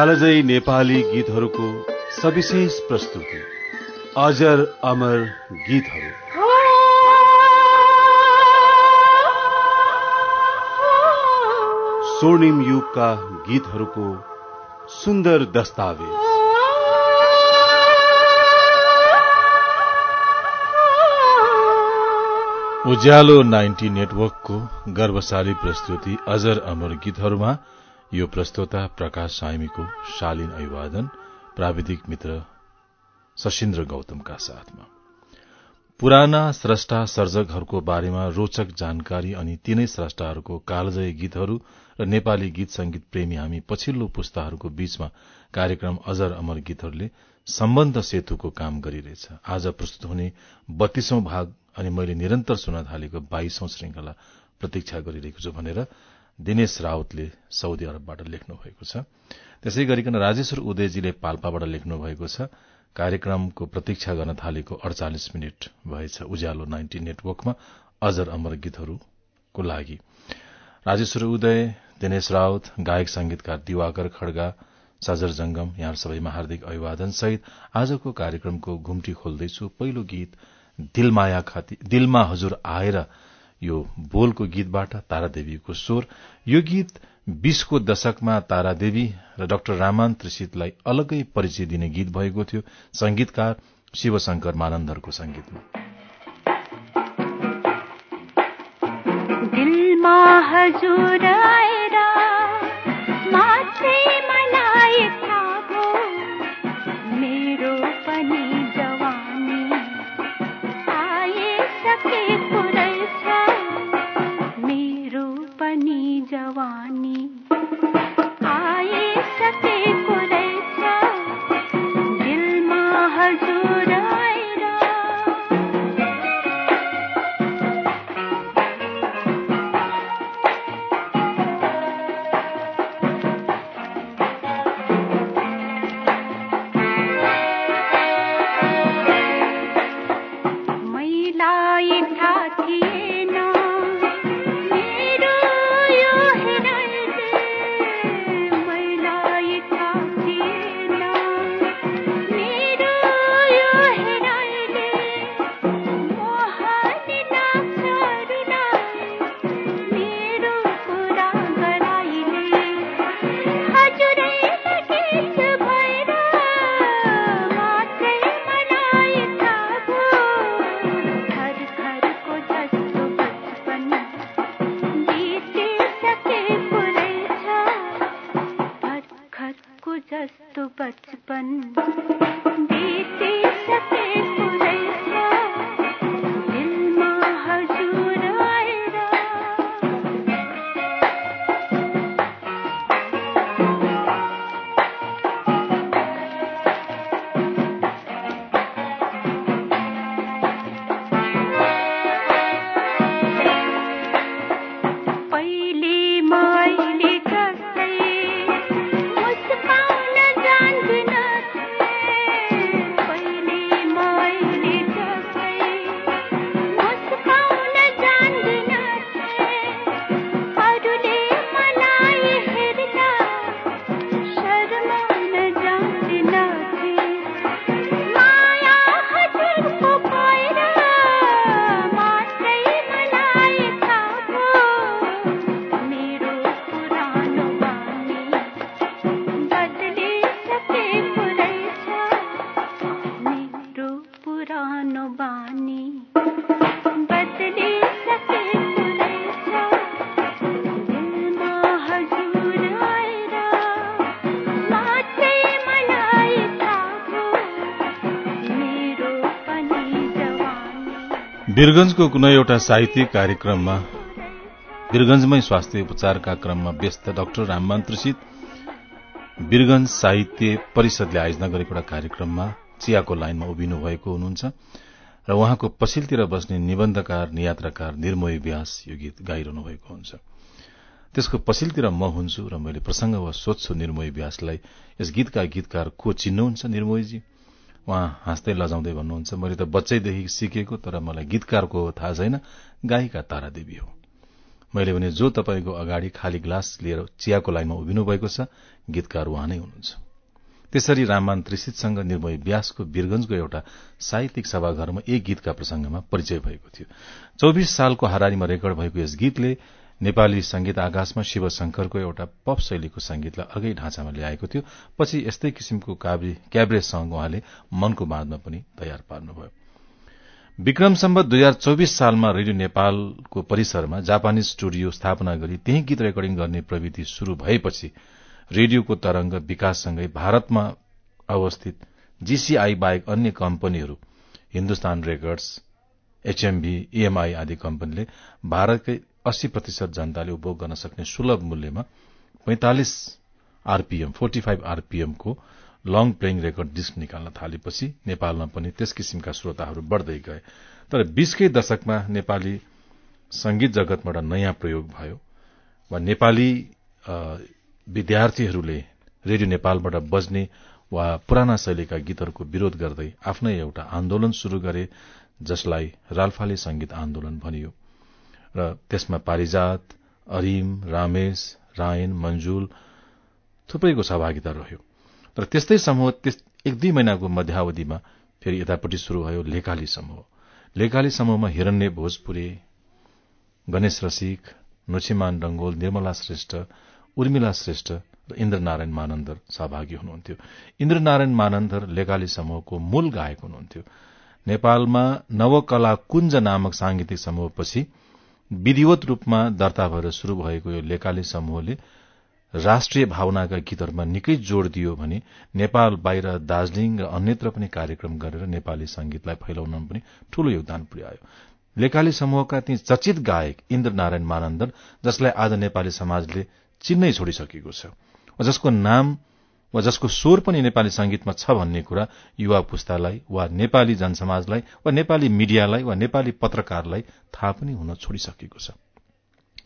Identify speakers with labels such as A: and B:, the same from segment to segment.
A: कालजयी नेपाली गीतहरूको सविशेष प्रस्तुति। अजर अमर गीतहरू। स्वर्णिम युगका गीतहरूको सुन्दर दस्तावेज। उज्यालो नाइन्टी नेटवर्कको गर्वशाली प्रस्तुति अजर अमर गीतहरूमा यो प्रस्तोता प्रकाश साइमीको शालीन अभिवादन प्राविधिक मित्र सशिन्द्र गौतमका साथमा। पुराना स्रष्टा सर्जकहरूको बारेमा रोचक जानकारी अनि तीनै स्रष्टाहरूको कालजयी गीतहरू र नेपाली गीत संगीत प्रेमी हामी पछिल्लो पुस्ताहरूको बीचमा कार्यक्रम अजर अमर गीतहरूले सम्बन्ध सेतुको काम गरिरहेछ। आज प्रस्तुत हुने बत्तीसौं भाग अनि मैले निरन्तर सुन्न थालेको बाइसौं श्रृंखला प्रतीक्षा गरिरहेको छु भनेर दिनेश राउतले साउदी अरबबाट लेख्नु भएको छ। त्यसै गरिकन राजेश्वर उदयजीले पाल्पाबाट लेख्नु भएको छ। कार्यक्रमको प्रतीक्षा गर्न थालेको अडचालिस मिनट भएछ उज्यालो नाइन्टी नेटवर्कमा अजर अमर गीतहरूको लागि। राजेश्वर उदय दिनेश राउत गायक संगीतकार दिवाकर खड्गा सजर जंगम यहाँ सबैमा हार्दिक अभिवादन सहित आजको कार्यक्रमको घुम्टी खोल्दैछु। पहिलो गीत दिलमा हजुर आएर यो बोलको गीतबाट तारादेवीको स्वर। यो गीत बीसको दशकमा तारादेवी र डाक्टर रामान त्रिषितलाई अलग्गै परिचय दिने गीत भएको थियो। संगीतकार शिवशंकर मानन्दरको संगीतमा
B: हजुर
A: वीरगंजको कुनै एउटा साहित्यिक कार्यक्रममा वीरगंजमै स्वास्थ्य उपचारका क्रममा व्यस्त डाक्टर राममान त्रिषित वीरगंज साहित्य परिषदले आयोजना गरेको एउटा कार्यक्रममा चियाको लाइनमा उभिनु भएको हुनुहुन्छ र उहाँको पछिल्तिर बस्ने निबन्धकार नियात्राकार निर्मोही व्यास यो गीत गाइरहनु भएको हुन्छ। त्यसको पछिल्तिर म हुन्छु र मैले प्रसंग वा सोध्छु निर्मोही व्यासलाई। यस गीतका गीतकार को चिन्नुहुन्छ निर्मोहीजी? उहाँ हाँस्दै लजाउँदै भन्नुहुन्छ मैले त बच्चैदेखि सिकेको तर मलाई गीतकारको थाहा छैन गायिका तारादेवी हो। मैले भने जो तपाईँको अगाडि खाली ग्लास लिएर चियाको लाइनमा उभिनु भएको छ गीतकार उहाँ नै हुनुहुन्छ। त्यसरी राममान त्रिसितसँग निर्मय व्यासको वीरगंजको एउटा साहित्यिक सभाघरमा एक गीतका प्रसंगमा परिचय भएको थियो। चौबिस सालको हारारीमा रेकर्ड भएको यस गीतले नेपाली संगीत आकाशमा शिव शंकरको एउटा पप शैलीको संगीतलाई अर्कै ढाँचामा ल्याएको थियो। पछि यस्तै किसिमको क्याब्रे सङ उहाँले मनको बाँधमा पनि तयार पार्नुभयो। विक्रम सम्बत दुई हजार चौबिस सालमा रेडियो नेपालको परिसरमा जापानिज स्टुडियो स्थापना गरी त्यही गीत रेकर्डिङ गर्ने प्रविधि शुरू भएपछि रेडियोको तरंग विकाससँगै भारतमा अवस्थित जीसीआई बाहेक अन्य कम्पनीहरू हिन्दुस्तान रेकर्ड्स एचएमभी ईएमआई आदि कम्पनीले भारतकै अस्सी प्रतिशत जनताले उपभोग गर्न सक्ने सुलभ मूल्यमा पैंतालिस आरपीएम फोर्टी फाइभ आरपीएमको लङ प्लेइङ रेकर्ड डिस्क निकाल्न थालेपछि नेपालमा पनि त्यस किसिमका श्रोताहरू बढ़दै गए। तर बीसकै दशकमा नेपाली संगीत जगतमा एउटा नयाँ प्रयोग भयो वा नेपाली विद्यार्थीहरूले रेडियो नेपालबाट बज्ने वा पुराना शैलीका गीतहरूको विरोध गर्दै आफ्नै एउटा आन्दोलन शुरू गरे जसलाई रालफाले संगीत आन्दोलन भनियो। र त्यसमा पारिजात अरिम रामेश रायन मंजुल थुप्रैको सहभागिता रह्यो। तर त्यस्तै समूह एक दुई महिनाको मध्यावधिमा फेरि यतापट्टि शुरू भयो लेकाली समूह। लेकाली समूहमा हिरण्य भोजपुरे गणेश रसिक नोछिमान डंगोल निर्मला श्रेष्ठ उर्मिला श्रेष्ठ र इन्द्रनारायण मानन्दर सहभागी हुनुहुन्थ्यो। इन्द्रनारायण मानन्दर लेकाली समूहको मूल गायक हुनुहुन्थ्यो। नेपालमा नवकला कुञ्ज नामक सांगीतिक समूहपछि विधिवत रूपमा दर्ता भएर शुरू भएको यो लेकाली समूहले राष्ट्रिय भावनाका गीतहरूमा निकै जोड़ दियो भने नेपाल बाहिर दार्जीलिङ र अन्यत्र पनि कार्यक्रम गरेर नेपाली संगीतलाई फैलाउन पनि ठूलो योगदान पुर्यायो। लेकाली समूहका ती चर्चित गायक इन्द्र नारायण मानन्दन जसलाई आज नेपाली समाजले चिन्नै छोडिसकेको छ जसको नाम वा जसको स्वर पनि नेपाली संगीतमा छ भन्ने कुरा युवा पुस्तालाई वा नेपाली जनसमाजलाई वा नेपाली मिडियालाई वा नेपाली पत्रकारलाई थाहा पनि हुन छोडिसकेको छ।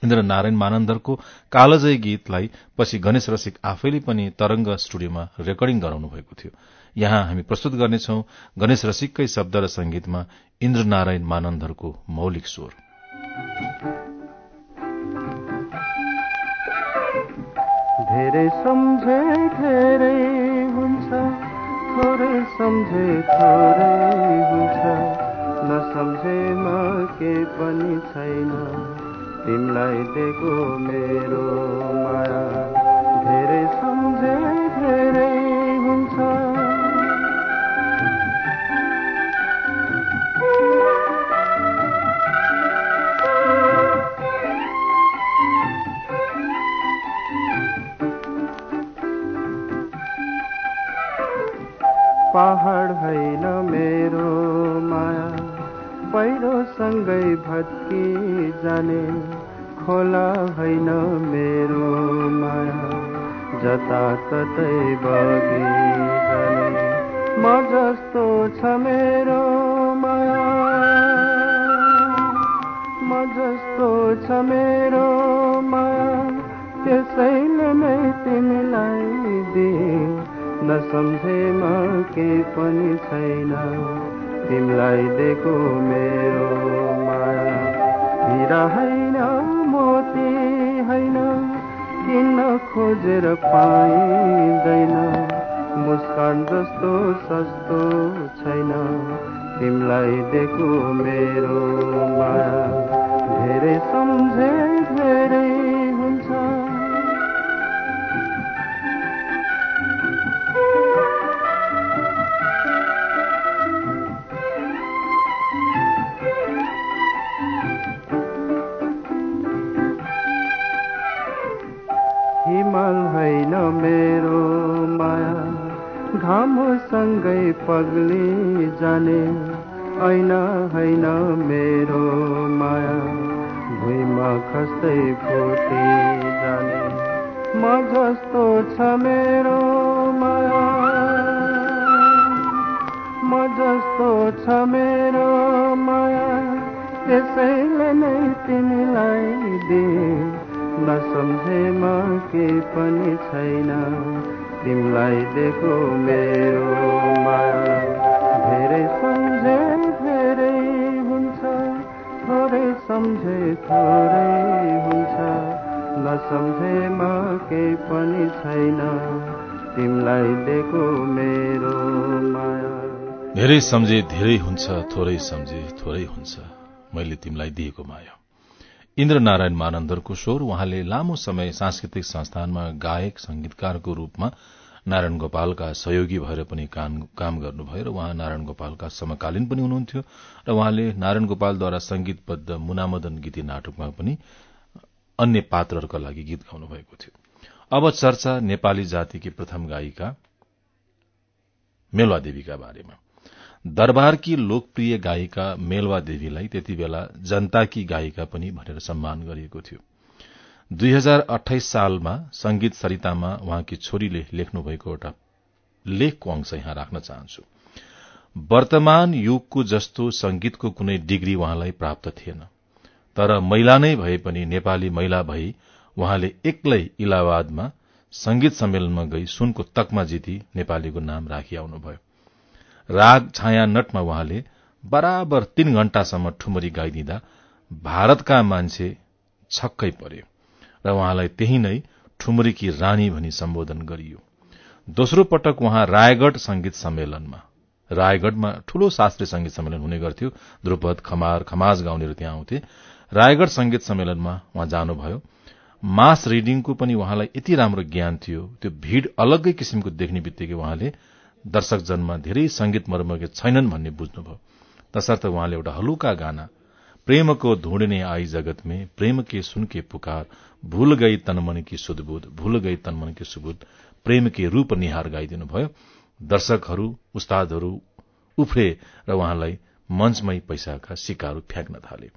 A: इन्द्र नारायण मानन्दरको कालजय गीतलाई पछि गणेश रसिक आफैले पनि तरंग स्टुडियोमा रेकर्डिङ गराउनु भएको थियो। यहाँ हामी प्रस्तुत गर्नेछौ गणेश रसिककै शब्द र संगीतमा इन्द्र नारायण मानन्दरको मौलिक स्वर।
C: धेरै सम्झे धेरै हुन्छ। थोरै सम्झे थोरै हुन्छ। नसम्झेमा के पनि छैन। तिमीलाई दिएको मेरो माया। धेरै सम्झे धेरै हुन्छ। पहाड होइन मेरो माया। पहिरोसँगै भत्की जाने खोला होइन मेरो माया। जता ततै बगी जाने। म जस्तो छ मेरो माया। म जस्तो छ मेरो माया। त्यसैले नै तिमीलाई दिए। नसम्झेमा के पनि छैन। तिमीलाई दिएको मेरो माया। हिरा होइन मोती होइन किन खोजेर पाइँदैन। मुस्कान जस्तो सस्तो छैन। तिमीलाई दिएको मेरो माया। धेरै सम्झे धेरै घामसँगै पग्ली जाने ऐना होइन मेरो माया। भुइँमा खस्दै फुटी जाने। म जस्तो छ मेरो पनि छैन। तिमीलाई देखो मेरो माया। धेरै सम्झे धेरै हुन्छ। थोरै सम्झे थोरै हुन्छ। नसम्झेमा केही पनि छैन। तिमीलाई दिएको मेरो माया।
A: धेरै सम्झे धेरै हुन्छ। थोरै सम्झे थोरै हुन्छ। मैले तिमीलाई दिएको माया। इन्द्र नारायण मानन्दरको स्वर उहाँले लामो समय सांस्कृतिक संस्थानमा गायक संगीतकारको रूपमा नारायण गोपालका सहयोगी भएर पनि काम गर्नुभयो र उहाँ नारायण गोपालका समकालीन पनि हुनुहुन्थ्यो र उहाँले नारायण गोपालद्वारा संगीतबद्ध मुनामदन गीती नाटकमा पनि अन्य पात्रहरूका लागि गीत गाउनु भएको थियो। अब चर्चा नेपाली जातिकी प्रथम गायिका मेलवा देवीका बारेमा। दरबारकी लोकप्रिय गायिका मेलवा देवीलाई त्यति बेला जनताकी गायिका पनि भनेर सम्मान गरिएको थियो। दुई हजार अठाइस सालमा संगीत सरितामा उहाँकी छोरीले लेख्नु भएको एउटा लेखको अंश यहाँ राख्न चाहन्छु। वर्तमान युगको जस्तो संगीतको कुनै डिग्री उहाँलाई प्राप्त थिएन। तर महिला नै भए पनि नेपाली महिला भई उहाँले एक्लै इलाहाबादमा संगीत सम्मेलनमा गई सुनको तकमा जिती नेपालीको नाम राखी आउनुभयो राग छाया नटमा उहाँले बराबर तीन घण्टासम्म ठुमरी गाइदिँदा भारतका मान्छे छक्कै पर्यो र उहाँलाई त्यही नै ठुमरीकी रानी भनी सम्बोधन गरियो। दोस्रो पटक उहाँ रायगढ़ संगीत सम्मेलनमा रायगढ़मा ठूलो शास्त्रीय संगीत सम्मेलन हुने गर्थ्यो। द्रुपद खमार खमाज गाउनेहरू त्यहाँ आउँथे। रायगढ़ संगीत सम्मेलनमा उहाँ जानुभयो। मास रिडिङको पनि उहाँलाई यति राम्रो ज्ञान थियो त्यो भीड़ अलग्गै किसिमको देख्ने बित्तिकै उहाँले दर्शक जनमा धेरै संगीत मर्मज्ञ छैनन् भन्ने बुझ्नुभयो। तसर्थ उहाँले एउटा हलुका गाना प्रेम को ढूंढने आई जगत में प्रेम के सुन के पुकार भूल गई तनमन की सुदबुद भूल गई तनमन की सुबुद प्रेम के रूप निहार गाइदिनु भयो दर्शकहरू उस्तादहरू उफ्रे र उहाँलाई मञ्चमै पैसाका सिक्काहरू फ्याँक्न थाले।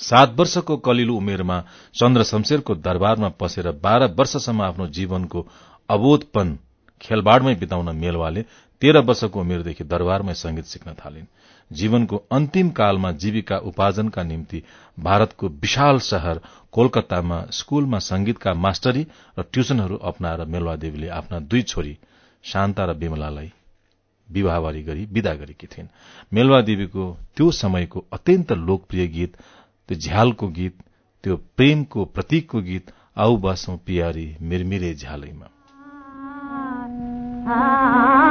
A: सात वर्षको कलिलो उमेरमा चन्द्र शमशेरको दरबारमा पसेर बाह्र वर्षसम्म आफ्नो जीवनको अवोधपन खेलबाड़मै बिताउन मेलवाले तेह्र वर्षको उमेरदेखि दरबारमै संगीत सिक्न थालिन्। जीवनको अन्तिम कालमा जीविका उपार्जनका निम्ति भारतको विशाल शहर कोलकातामा स्कूलमा संगीतका मास्टरी र ट्युसनहरू अप्नाएर मेलवा देवीले आफ्ना दुई छोरी शान्ता र विमलालाई विवाहवारी गरी विदा गरेकी थिइन्। मेलवा देवीको त्यो समयको अत्यन्त लोकप्रिय गीत त्यो झ्यालको गीत त्यो प्रेमको प्रतीकको गीत आउ बसौं पियारी मिरमिरे झ्यालैमा। Ah.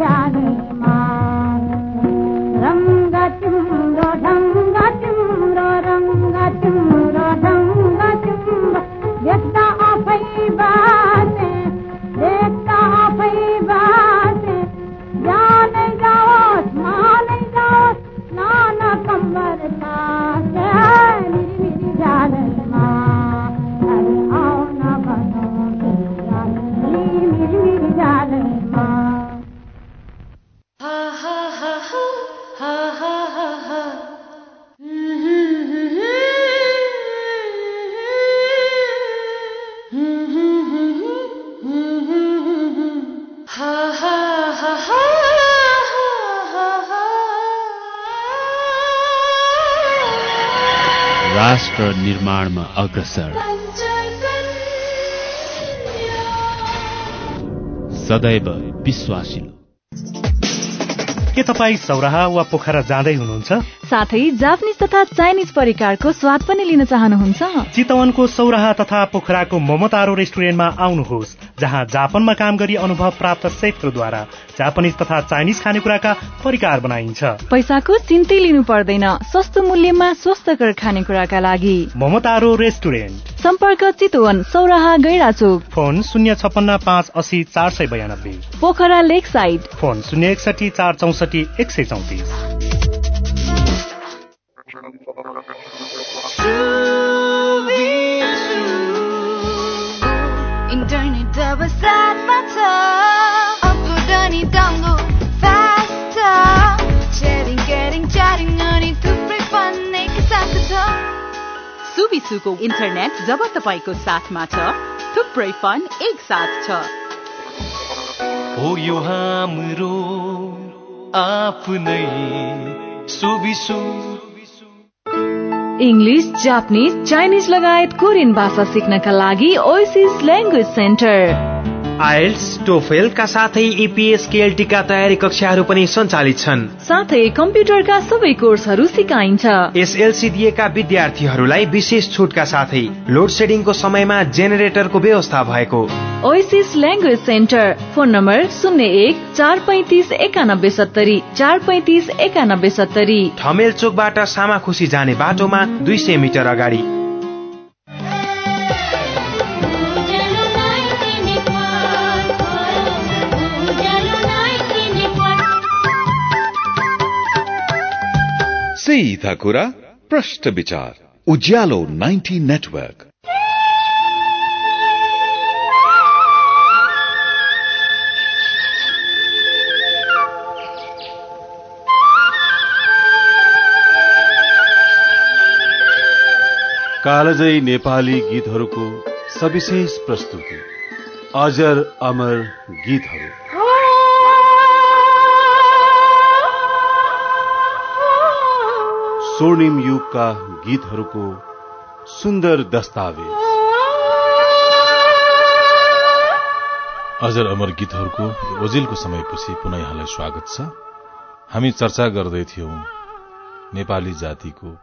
D: जान राष्ट्र निर्माणमा अग्रसर। सदैव विश्वासिलो।
E: के तपाईँ सौराहा वा पोखरा जाँदै हुनुहुन्छ?
F: साथै जापानिज तथा चाइनिज परिकारको स्वाद पनि लिन चाहनुहुन्छ?
E: चितवनको सौराहा तथा पोखराको ममतारो रेस्टुरेन्टमा आउनुहोस्। जहाँ जापानमा काम गरी अनुभव प्राप्त सेफहरूद्वारा जापानिज तथा चाइनिज खानेकुराका परिकार बनाइन्छ।
F: पैसाको चिन्तै लिनु पर्दैन सस्तो मूल्यमा स्वस्थकर खानेकुराका लागि।
E: ममतारो रेस्टुरेन्ट।
F: सम्पर्क चितवन सौराहा गैराचोक।
E: फोन शून्य छपन्न पाँच असी चार सय बयानब्बे।
F: पोखरा लेक साइड।
E: फोन शून्य एकसठी चार चौसठी एक सय चौतिस।
G: सुविसुको इन्टरनेट जब तपाईँको साथमा छ थुप्रै फन एक साथ छ।
H: हो यो हाम्रो आफ्नै सुबिसु।
F: इङ्ग्लिस जापानिज चाइनिज लगायत कोरियन भाषा सिक्नका लागि ओइसिस ल्याङ्ग्वेज सेन्टर
I: आइल्स टोफेलका साथै इपिएस केएलटीका तयारी कक्षाहरू पनि सञ्चालित छन्।
F: साथै कम्प्युटरका सबै कोर्सहरू सिकाइन्छ।
I: एसएलसी दिएका विद्यार्थीहरूलाई विशेष छुटका साथै लोड सेडिङको समयमा जेनेरेटरको व्यवस्था भएको।
F: Oasis language centre phone number शून्य एक चार पैँतिस एकानब्बे सत्तरी चार पैँतिस एकानब्बे सत्तरी।
I: ठमेल चोकबाट सामाखुसी जाने बाटोमा दुई सय मिटर अगाडि।
J: सीधा कुरा प्रश्न विचार उज्यालो 90 नेटवर्क
A: कालजयी नेपाली गीतहरूको सविशेष प्रस्तुति अजर अमर गीतहरू। स्वर्णिम युगका गीतहरूको सुन्दर दस्तावेज। अजर अमर गीतहरूको ओजिलको समयपछि पुनः यहाँलाई स्वागत छ। हामी चर्चा गर्दै थियौं नेपाली जातिको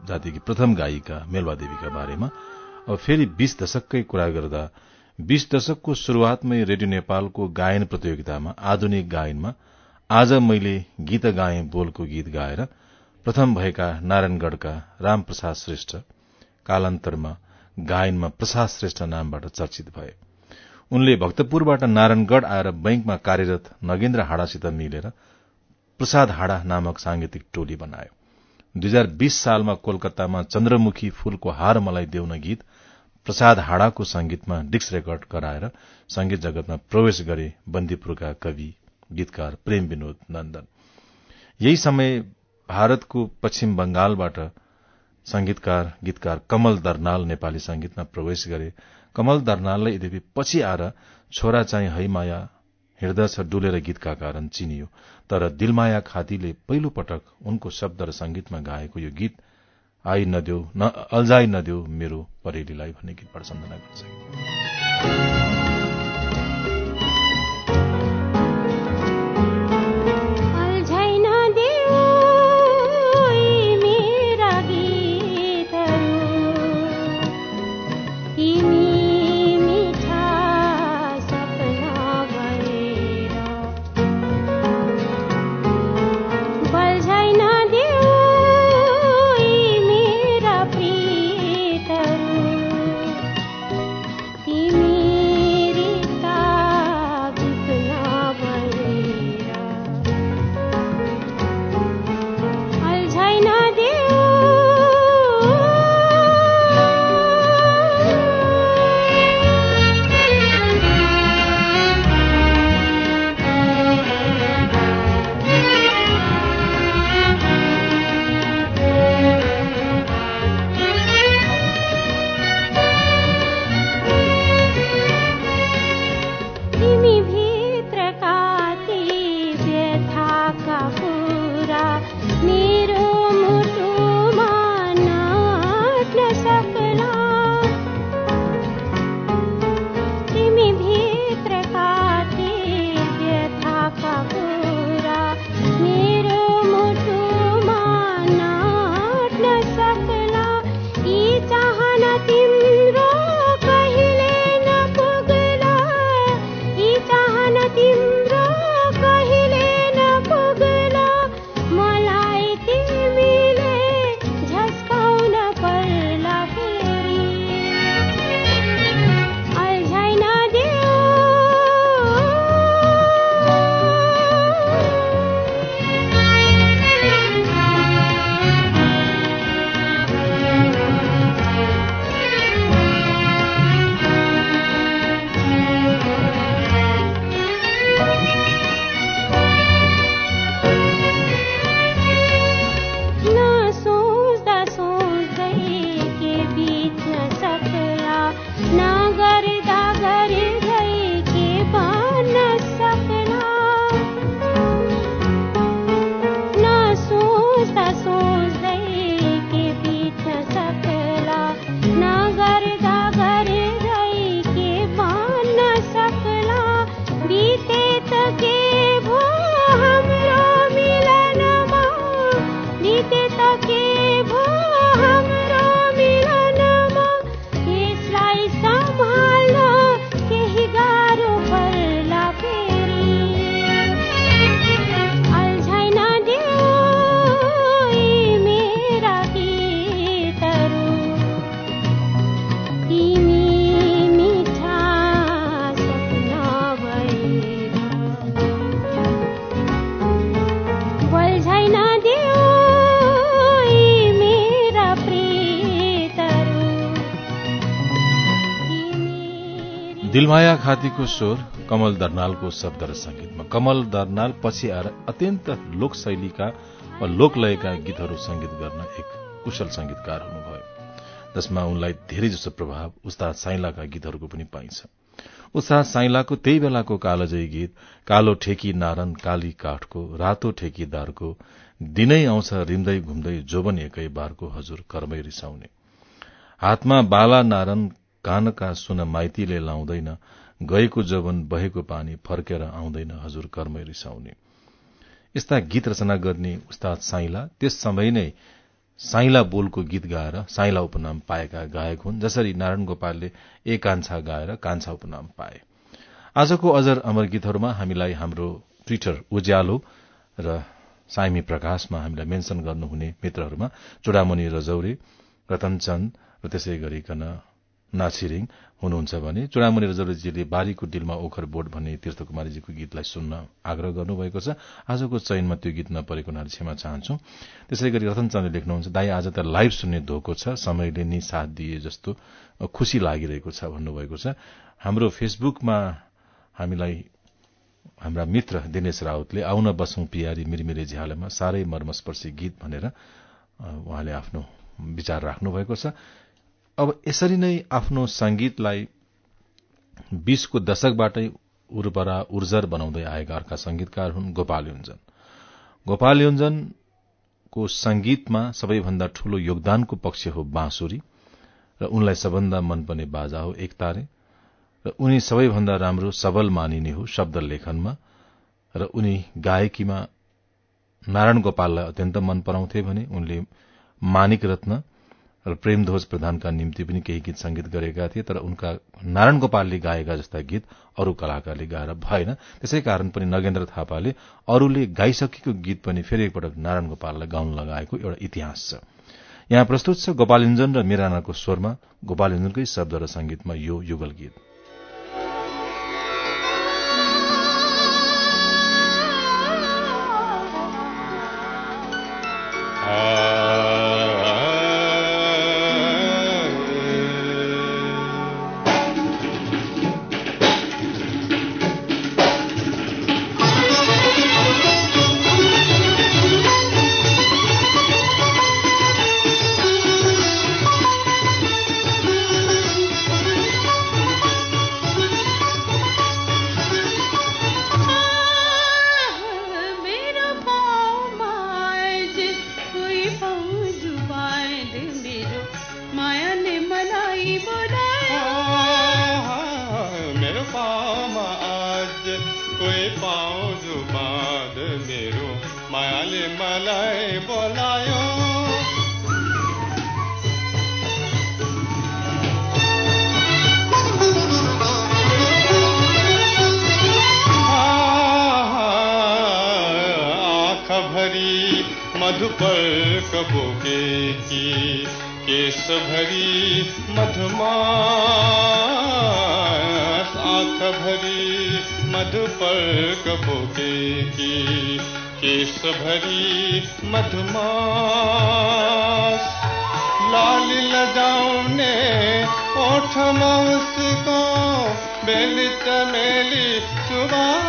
A: जातिकी प्रथम गायिका मेलवा देवीका बारेमा अब फेरि बीस दशककै कुरा गर्दा बीस दशकको शुरूआतमै रेडियो नेपालको गायन प्रतियोगितामा आधुनिक गायनमा आज मैले गीत गाए बोलको गीत गाएर प्रथम भएका नारायणगढ़का रामप्रसाद श्रेष्ठ कालान्तरमा गायनमा प्रसाद श्रेष्ठ नामबाट चर्चित भए। उनले भक्तपुरबाट नारायणगढ़ आएर बैंकमा कार्यरत नगेन्द्र हाडासित मिलेर प्रसाद हाडा नामक सांगीतिक टोली बनायो। दुई हजार बीस सालमा कोलकातामा चन्द्रमुखी फूलको हार मलाई देउन गीत प्रसाद हाडाको संगीतमा डिक्स रेकर्ड गराएर संगीत जगतमा प्रवेश गरे बन्दीपुरका कवि गीतकार प्रेम विनोद नन्दन। यही समय भारतको पश्चिम बंगालबाट संगीतकार गीतकार कमल दर्नाल नेपाली संगीतमा प्रवेश गरे। कमल दर्नाललाई यद्यपि पछि आएर छोरा चाहिँ हैमाया हिँड्दछ डुलेर गीतका कारण चिनियो। तर दिलमाया खातीले पहिलो पटक उनको शब्द र संगीतमा गाएको यो गीत आई नदेऊ न अल्झाई नदेऊ मेरो परेलीलाई भन्ने गीतबाट सम्झना गर्छ खातीको स्वर कमल दर्नालको शब्द र संगीतमा कमल दर्नाल पछि आएर अत्यन्त लोक शैलीका वा लोकलयका गीतहरू संगीत गर्न एक कुशल संगीतकार हुनुभयो। जसमा उनलाई धेरै जसो प्रभाव उस्ताद साइलाका गीतहरूको पनि पाइन्छ। उस्ताद साइलाको त्यही बेलाको कालजयी गीत कालो ठेकी नारन काली काठको रातो ठेकीदारको दिनै आउँछ रिम्दै घुम्दै जोबन एकै बारको हजुर कर्मै रिसाउने। हातमा बाला नारन कानका सुन माइतीले लाउँदैन गएको जवन बहेको पानी फर्केर आउँदैन हजुर कर्मै रिसाउने। यस्ता गीत रचना गर्ने उस्ताद साइला त्यस समय नै साइला बोलको गीत गाएर साइला उपनाम पाएका गायक हुन् जसरी नारायण गोपालले ए कान्छा गाएर कान्छा उपनाम पाए। आजको अजर अमर गीतहरूमा हामीलाई हाम्रो ट्विटर उज्यालो र साइमी प्रकाशमा हामीलाई मेन्सन गर्नुहुने मित्रहरूमा चुडामणि रजौरे रतनचन्द र त्यसै गरिकन नाछिरिङ हुनुहुन्छ भने चुडामणि रजौरेजीले बारीको डिलमा ओखर बोट भन्ने तीर्थ कुमारीजीको गीतलाई सुन्न आग्रह गर्नुभएको छ। आजको चयनमा त्यो गीत नपरेको हुनाले क्षमा चाहन्छु। त्यसै गरी रतन चन्दले लेख्नुहुन्छ दाई आज त लाइभ सुन्ने धोको छ। समयले नि साथ दिए जस्तो खुशी लागिरहेको छ भन्नुभएको छ। हाम्रो फेसबुकमा हामीलाई हाम्रा मित्र दिनेश राउतले आउन बसौं पियारी मिरमिरे झ्यालमा साह्रै मर्मस्पर्शी गीत भनेर उहाँले आफ्नो विचार राख्नु भएको छ। अब यसरी नै आफ्नो संगीतलाई बीसको दशकबाटै उर्वरा उर्जर बनाउँदै आएका अर्का संगीतकार हुन् गोपाल युञ्जन गोपाल संगीतमा सबैभन्दा ठूलो योगदानको पक्ष हो बाँसुरी र उनलाई सबभन्दा मनपर्ने बाजा हो एकतारे र उनी सबैभन्दा राम्रो सबल मानिने हो शब्द लेखनमा र उनी गायकीमा नारायण गोपाललाई अत्यन्त मन पराउँथे भने उनले मानिक रत्न र प्रेमध्वज प्रधानका निम्ति पनि केही गीत संगीत गरेका थिए तर उनका नारायण गोपालले गाएका जस्ता गीत अरू कलाकारले गाएर भएन। त्यसै कारण पनि नगेन्द्र थापाले अरूले गाइसकेको गीत पनि फेरि एकपटक नारायण गोपाललाई गाउन लगाएको एउटा इतिहास छ। यहाँ प्रस्तुत छ गोपालिञ्जन र मिरानाको स्वरमा। गोपालिञ्जनकै शब्द र संगीतमा यो युगल गीत।
K: मधुपर कबोके की केस भरी मधुमास। आँख भरी मधुपर कबोके की केस भरी मधुमास। लाल लजाउने ओठ उसको बेली चमेली सुबह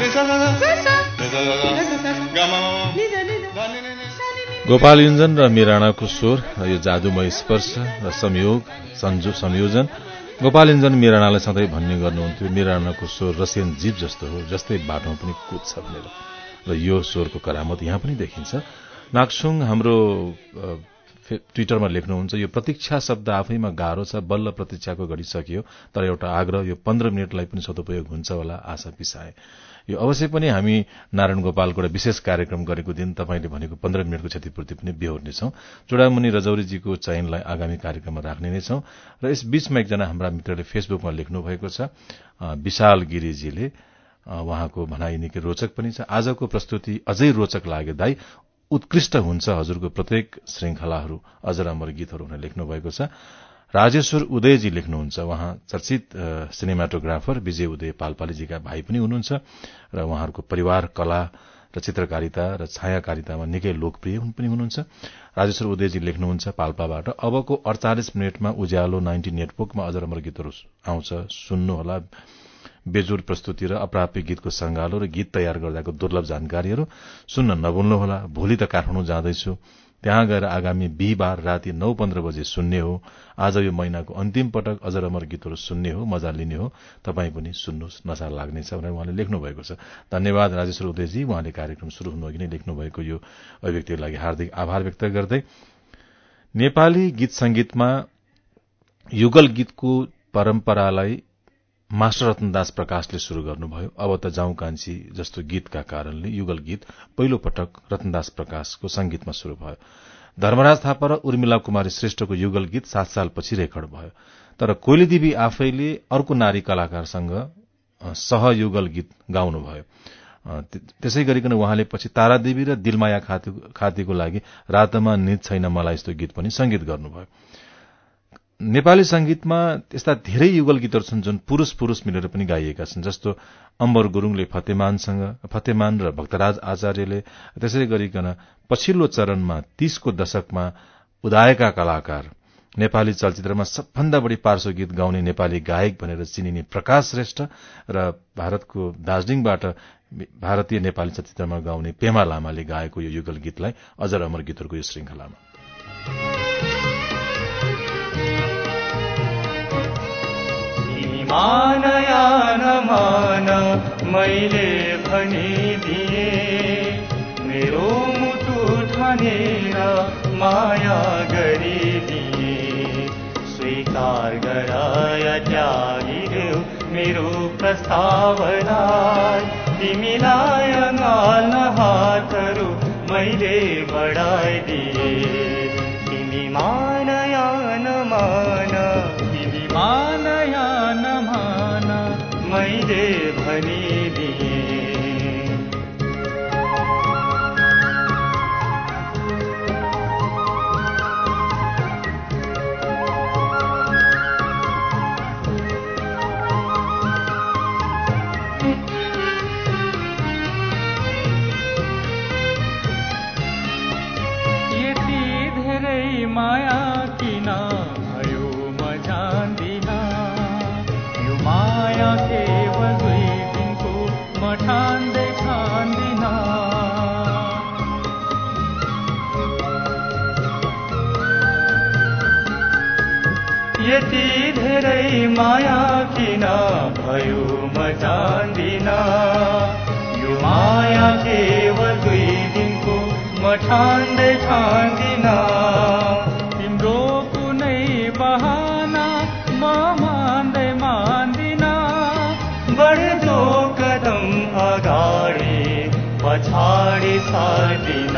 K: निसा दादा गमा मामा धनी निनी निसा दादा
A: गोपाल युञ्जन र मिराणाको स्वर र यो जादुमय स्पर्श र संयोग संजो संयोजन। गोपाल युञ्जन मिराणालाई सधैँ भन्ने गर्नुहुन्थ्यो। मिराणाको स्वर रसियन जीव जस्तो हो जस्तै बाटोमा पनि कुद्छ भनेर। र यो स्वरको करामत यहाँ पनि देखिन्छ। नाक्सुङ हाम्रो ट्विटरमा लेख्नुहुन्छ यो प्रतीक्षा शब्द आफैमा गाह्रो छ बल्ल प्रतीक्षाको घडी सकियो तर एउटा आग्रह यो पन्ध्र मिनटलाई पनि सदुपयोग हुन्छ होला आशा पिसाए। यो अवश्य पनि हामी नारायण गोपालको एउटा विशेष कार्यक्रम गरेको दिन तपाईँले भनेको पन्ध्र मिनटको क्षतिपूर्ति पनि बेहोर्नेछौ। चुडामुनि रजौरीजीको चयनलाई आगामी कार्यक्रममा राख्ने नै छौं। र यस बीचमा एकजना हाम्रा मित्रले फेसबुकमा लेख्नु भएको छ विशाल गिरिजीले। उहाँको भनाइ निकै रोचक पनि छ। आजको प्रस्तुति अझै रोचक लाग्यो दाई। उत्कृष्ट हुन्छ हजुरको प्रत्येक श्रृंखलाहरू अजर अमर गीतहरू भनेर लेख्नु भएको छ। राजेश्वर उदयजी लेख्नुहुन्छ। उहाँ चर्चित सिनेमाटोग्राफर विजय उदय पालपालीजीका भाइ पनि हुनुहुन्छ र उहाँहरूको परिवार कला र चित्रकारिता र छायाकारितामा निकै लोकप्रिय पनि हुनुहुन्छ। राजेश्वर उदयजी लेख्नुहुन्छ पाल्पाबाट। अबको अडचालिस मिनटमा उज्यालो नाइन्टी नेटवर्कमा अजर अमर गीतहरू आउँछ। सुन्नुहोला। बेजोर प्रस्तुति र अप्राप्य गीतको संगालो र गीत तयार गर्दाको दुर्लभ जानकारीहरू सुन्न नभुल्नुहोला। भोलि त काठमाडौँ जाँदैछु। त्यहाँ गएर आगामी बिहिबार राति नौ पन्ध्र बजे सुन्ने हो। आज यो महिनाको अन्तिम पटक अजर अमर गीतहरू सुन्ने हो मजा लिने हो। तपाईँ पनि सुन्नुहोस् नशा लाग्नेछ भनेर उहाँले लेख्नु भएको छ। धन्यवाद राजेश्वर उदयजी। उहाँले कार्यक्रम शुरू हुनु अघि नै लेख्नु भएको यो अभिव्यक्तिको लागि हार्दिक आभार व्यक्त गर्दै नेपाली गीत संगीतमा युगल गीतको परम्परालाई मास्टर रत्नदास प्रकाशले शुरू गर्नुभयो। अब त जाउँ कान्छी जस्तो गीतका कारणले युगल गीत पहिलो पटक रत्नदास प्रकाशको संगीतमा शुरू भयो। धर्मराज थापा र उर्मिला कुमारी श्रेष्ठको युगल गीत सात सालपछि रेकर्ड भयो। तर कोइलीदेवी आफैले अर्को नारी कलाकारसँग सहयुगल गीत गाउनुभयो। त्यसै गरिकन उहाँले पछि तारादेवी र दिलमाया खातीको लागि रातमा निद छैन मलाई यस्तो गीत पनि संगीत गर्नुभयो। नेपाली संगीतमा यस्ता धेरै युगल गीतहरू छन् जुन पुरूष पुरूष मिलेर पनि गाइएका छन् जस्तो अम्बर गुरूङले फतेमानसँग फतेमान र भक्तराज आचार्यले त्यसै गरिकन पछिल्लो चरणमा तीसको दशकमा उदाएका कलाकार नेपाली चलचित्रमा सबभन्दा बढ़ी पार्श्व गीत गाउने नेपाली गायक भनेर चिनिने प्रकाश श्रेष्ठ र भारतको दार्जीलिङबाट भारतीय नेपाली चलचित्रमा गाउने पेमा लामाले गाएको यो युगल गीतलाई अजर अमर गीतहरूको यो श्रृंखलामा
L: मानया न मान मैले भनिदिए। मेरो मुटु ठानेर माया गरिदिए। स्वीकार गराय त्यागिदेऊ मेरो प्रस्तावना। तिमीलाई गाल्न हातहरू मैले बढाइदिए। तिमी मानया न मान तिमी मानया भनिदिए यति धेरै माया किन भयो म जान्दिन। यो माया केवल दुई दिनको म ठान्दै ठान्दिन। तिम्रो कुनै बहाना म मान्दै मान्दिन। बढ्दो कदम अगाडि पछाडि सार्दिन।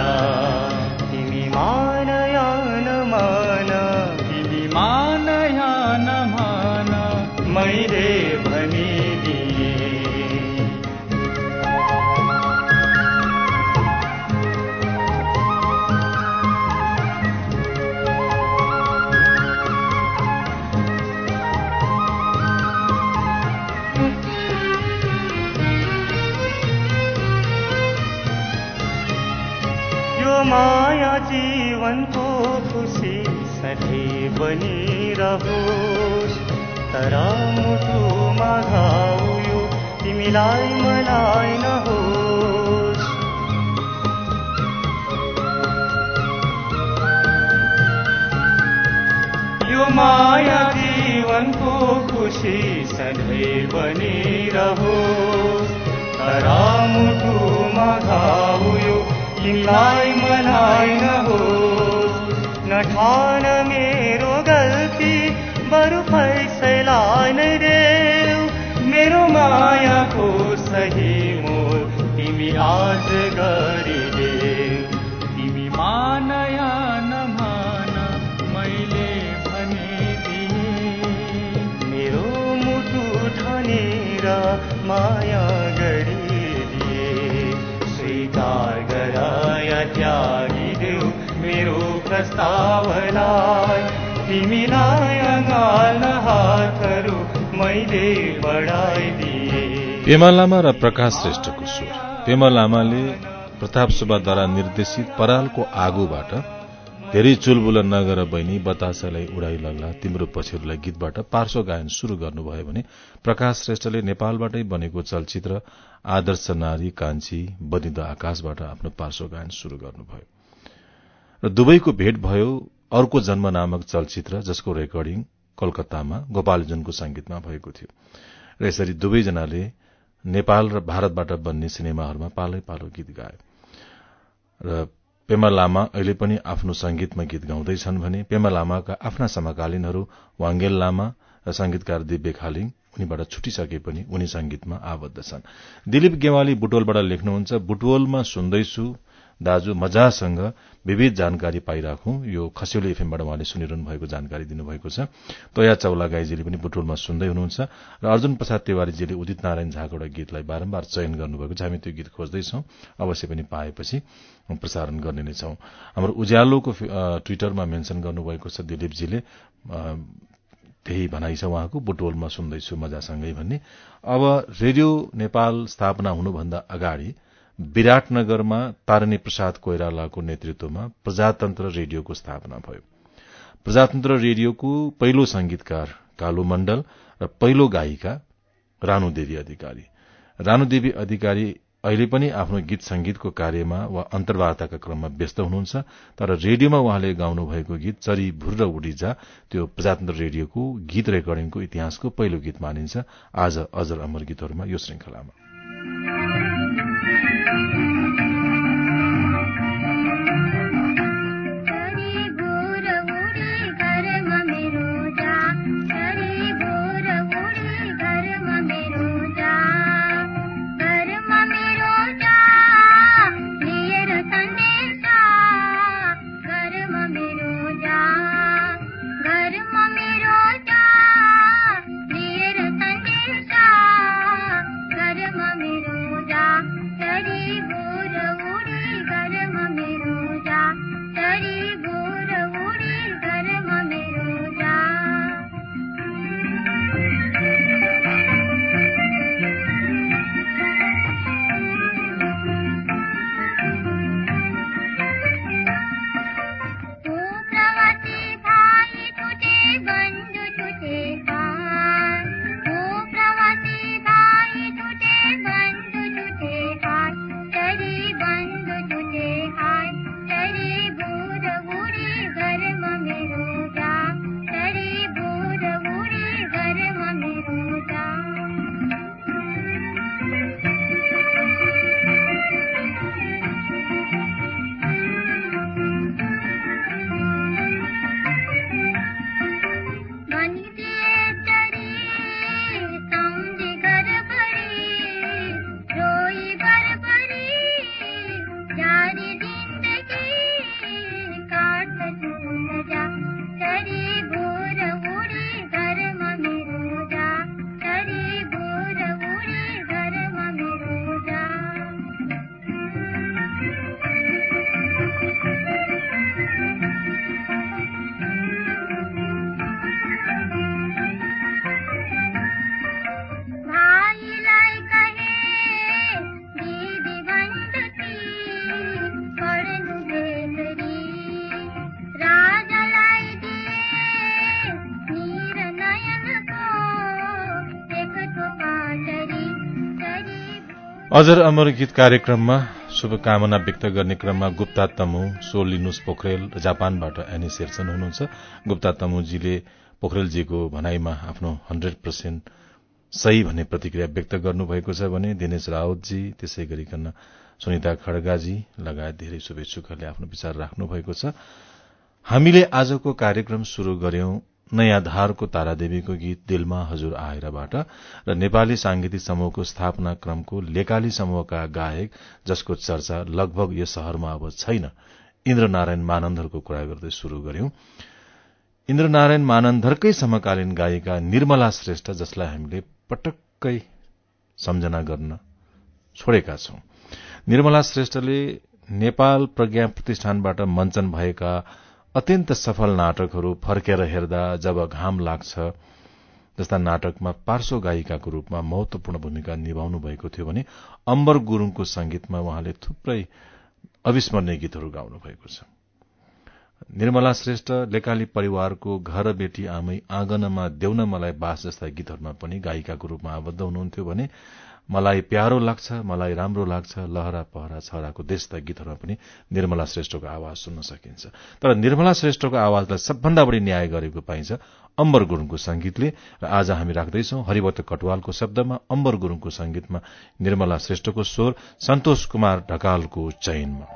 L: तर मुटुमा घाउ यो तिमीलाई मलाई नहोस्। यो माया जीवनको खुसी सधैँ बनिरहोस् तर मुटुमा घाउ यो तिमीलाई मलाई नहोस्। नठान मायाको सही मोल तिमी आज गरिदेऊ तिमी मान या नमान मैले भनिदिए मेरो मुटु ठानेर माया गरिदिए। स्वीकार गर या त्यागिदेऊ मेरो प्रस्तावलाई।
A: पेमा लामा र प्रकाश श्रेष्ठको स्वर। पेमा लामाले प्रताप सुब्बाद्वारा निर्देशित परालको आगोबाट धेरै चुलबुल नगर बहिनी बतासालाई उडाइ लग्ला तिम्रो पछिल्लोलाई गीतबाट पार्श्व गायन शुरू गर्नुभयो भने प्रकाश श्रेष्ठले नेपालबाटै बनेको चलचित्र आदर्श नारी कान्छी बनिद आकाशबाट आफ्नो पार्श्व गायन शुरू गर्नुभयो। र दुवैको भेट भयो अर्को जन्म नामक चलचित्र जसको रेकर्डिङ कलकत्तामा गोपालजनको संगीतमा भएको थियो। र यसरी दुवैजनाले नेपाल र भारतबाट बन्ने सिनेमाहरूमा पालै पालो गीत गाए र पेमा लामा अहिले पनि आफ्नो संगीतमा गीत गाउँदैछन् भने पेमा लामाका आफ्ना समकालीनहरू वाङ्गेल लामा र संगीतकार दिव्य खालिङ उनीबाट छुटिसके पनि उनी संगीतमा आबद्ध छन्। दिलीप गेवाली बुटोलबाट लेख्नुहुन्छ बुटोलमा सुन्दैछु दाजु मजासँग विविध जानकारी पाइराखौं। यो खस्यौली एफएमबाट उहाँले सुनिरहनु भएको जानकारी दिनुभएको छ। तोया चौलागाईजीले पनि बुटोलमा सुन्दै हुनुहुन्छ र अर्जुन प्रसाद तिवारीजीले उदित नारायण झाको एउटा गीतलाई बारम्बार चयन गर्नुभएको छ। हामी त्यो गीत खोज्दैछौ। अवश्य पनि पाएपछि प्रसारण गर्ने नै छौं। हाम्रो उज्यालोको ट्विटरमा मेन्सन गर्नुभएको छ दिलीपजीले। त्यही भनाइ छ उहाँको। बुटोलमा सुन्दैछु मजासँगै भन्ने। अब रेडियो नेपाल स्थापना हुनुभन्दा अगाडि विराटनगरमा तारणी प्रसाद कोइरालाको नेतृत्वमा प्रजातन्त्र रेडियोको स्थापना भयो। प्रजातन्त्र रेडियोको पहिलो संगीतकार कालु मण्डल र पहिलो गायिका रानुदेवी अधिकारी। रानुदेवी अधिकारी अहिले पनि आफ्नो गीत संगीतको कार्यमा वा अन्तर्वार्ताका क्रममा व्यस्त हुनुहुन्छ तर रेडियोमा उहाँले गाउनु भएको गीत चरी भुर्र उडिजा त्यो प्रजातन्त्र रेडियोको गीत रेकर्डिङको इतिहासको पहिलो गीत मानिन्छ। आज अजर अमर गीतहरूमा यो श्रृंखलामा अजर अमर गीत कार्यक्रममा शुभकामना व्यक्त गर्ने क्रममा गुप्ता तमु सोलिनुस पोखरेल जापानबाट एनी शेरसन हुनुहुन्छ। गुप्ता तमुजीले पोखरेलजीको भनाइमा आफ्नो हन्ड्रेड पर्सेन्ट सही भन्ने प्रतिक्रिया व्यक्त गर्नुभएको छ भने दिनेश रावतजी त्यसै गरिकन सुनिता खड्गाजी लगायत धेरै शुभेच्छुकहरूले आफ्नो विचार राख्नु भएको छ। हामीले आजको कार्यक्रम शुरू गर्यौं नयाँ धारको तारादेवीको गीत दिलमा हजुर आएरबाट र नेपाली सांगीतिक समूहको स्थापना क्रमको लेकाली समूहका गायक जसको चर्चा लगभग यो शहरमा अब छैन इन्द्रनारायण मानन्दरको कुरा गर्दै शुरू गर्यौं इन्द्रनारायण मानन्दरकै समकालीन गायिका निर्मला श्रेष्ठ जसलाई हामीले पटक्कै सम्झना गर्न छोडेका छौं। निर्मला श्रेष्ठले नेपाल प्रज्ञा प्रतिष्ठानबाट मञ्चन भएका अत्यन्त सफल नाटकहरू फर्केर हेर्दा जब घाम लाग्छ जस्ता नाटकमा पार्श्व गायिकाको रूपमा महत्वपूर्ण भूमिका निभाउनु भएको थियो भने अम्बर गुरूङको संगीतमा उहाँले थुप्रै अविस्मरणीय गीतहरू गाउनु भएको छ। निर्मला श्रेष्ठ लेकाली परिवारको घर बेटी आमै आँगनमा देउन मलाई बास जस्ता गीतहरूमा पनि गायिकाको रूपमा आबद्ध हुनुहुन्थ्यो भने मलाई प्यारो लाग्छ मलाई राम्रो लाग्छ लहरा पहरा छहराको देशका गीतहरूमा पनि निर्मला श्रेष्ठको आवाज सुन्न सकिन्छ। तर निर्मला श्रेष्ठको आवाजलाई सबभन्दा बढ़ी न्याय गरेको पाइन्छ अम्बर गुरूङको संगीतले र आज हामी राख्दैछौ हरिवत कटवालको शब्दमा अम्बर गुरूङको संगीतमा निर्मला श्रेष्ठको स्वर सन्तोष कुमार ढकालको चयनमा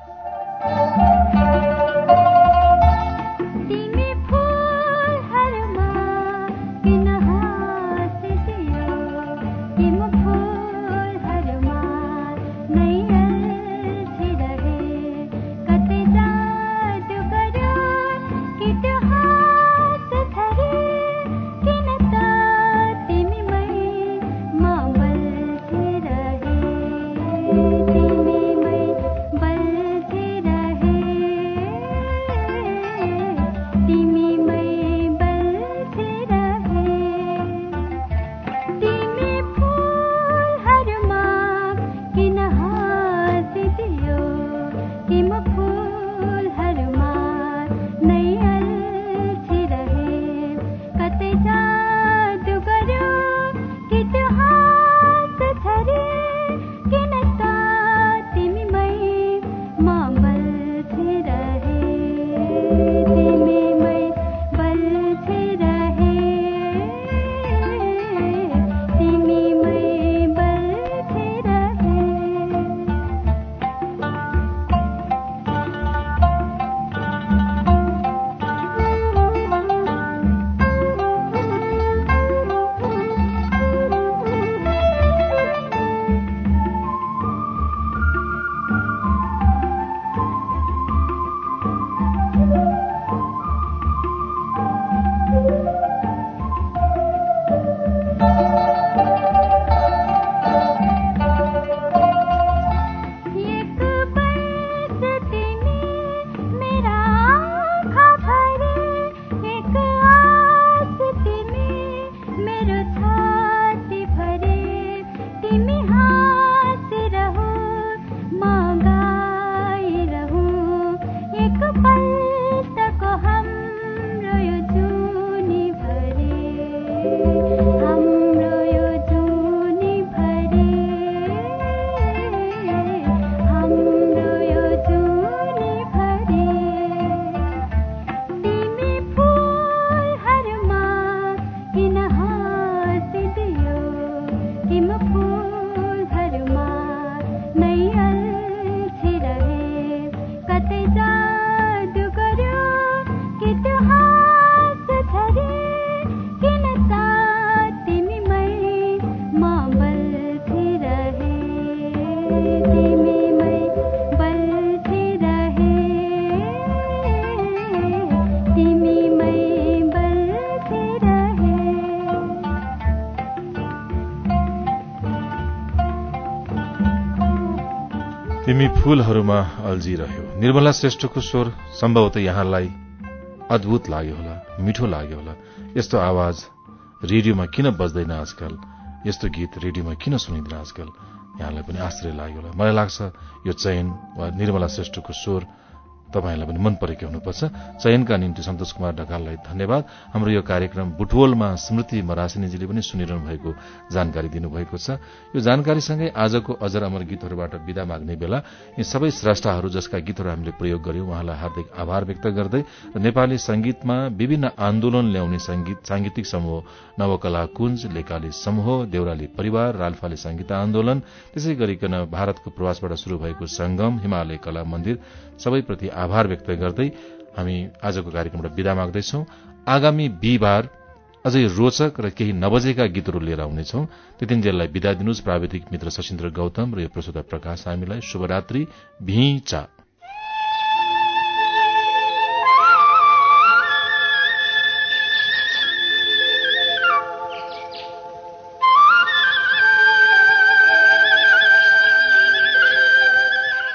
A: फूलहरूमा अल्झिरह्यो। निर्मला श्रेष्ठको स्वर सम्भवतः यहाँलाई अद्भुत लाग्यो होला मिठो लाग्यो होला। यस्तो आवाज रेडियोमा किन बज्दैन आजकल? यस्तो गीत रेडियोमा किन सुनिँदैन आजकल? यहाँलाई पनि आश्चर्य लाग्यो होला। मलाई लाग्छ यो चयन वा निर्मला श्रेष्ठको स्वर तपाईँलाई पनि मन परेको हुनुपर्छ। चयनका निम्ति सन्तोष कुमार ढकाललाई धन्यवाद। हाम्रो यो कार्यक्रम बुटवलमा स्मृति मरासिनीजीले पनि सुनिरहनु भएको जानकारी दिनुभएको छ। यो जानकारीसँगै आजको अजर अमर गीतहरूबाट विदा माग्ने बेला यी सबै श्रेष्ठाहरू जसका गीतहरू हामीले प्रयोग गर्यौं उहाँलाई हार्दिक आभार व्यक्त गर्दै नेपाली संगीतमा विभिन्न आन्दोलन ल्याउने सांगीतिक समूह नवकला कुञ्ज लेकाली समूह देउराली परिवार राल्फाले संगीत आन्दोलन त्यसै गरिकन भारतको प्रवासबाट शुरू भएको संगम हिमालय कला मन्दिर सबैप्रति आभार व्यक्त गर्दै हामी आजको कार्यक्रमबाट विदा माग्दैछौ। आगामी बिहिबार अझै रोचक र केही नबजेका गीतहरू लिएर आउनेछौ। त्यतिन्जेललाई विदा दिनुहोस्। प्राविधिक मित्र सशिन्द्र गौतम र यो प्रस्तुता प्रकाश हामीलाई। शुभरात्री। भिचा